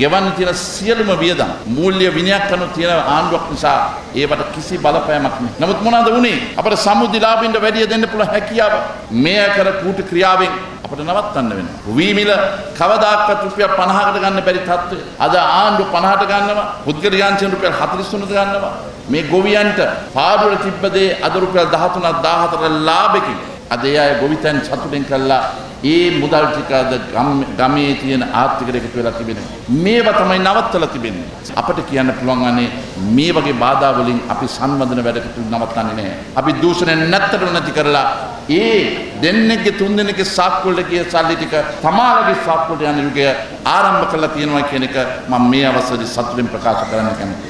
ගෙවන්න තියෙන සියලුම වියදම් මූල්‍ය විනයක් අනුව තියෙන ආණ්ඩුවක් නිසා ඒවට කිසි බලපෑමක් නැහැ. නමුත් මොනවද වුනේ? අපට සමුදිලාභින්ට වැඩිය දෙන්න පුළුවන් හැකියාව මේ කර කූට ක්‍රියාවෙන් අපට නවත්තන්න වෙනවා. වී මිල කවදාකවත් රුපියල් 50කට ගන්න බැරි තත්ත්වය. අද ආණ්ඩුව 50ට ගන්නවා. පුද්ගල යාන්ත්‍රණ රුපියල් 43ට ගන්නවා. මේ ගොවියන්ට පාඩුවල තිබ්බ දේ අද රුපියල් 13ක් 14ක ලාභෙකින් අද ඒ අය ගොවිතැන් සතුටෙන් කළා ඒ මුදල් ටික අද ගමේ තියෙන ආර්ථිකයට එකතු වෙලා තිබෙනවා. මේවා තමයි නවත්තලා තිබෙන්නේ. අපිට කියන්න පුළුවන් අනේ මේ වගේ බාධා වලින් අපි සංවර්ධන වැඩ කටයුතු නවත්තන්නේ නැහැ. අපි දූෂණය නැත්තට නැති කරලා ඒ දෙන්නෙක්ගේ තුන් දෙනෙක්ගේ සාක්කුවලට ගිය සල්ලි ටික තමාලගේ සාක්කුවලට යන යුගය ආරම්භ කරලා තියෙනවා කියන එක මම මේ අවස්ථාවේ සතුටින් ප්‍රකාශ කරන්න කැමතියි.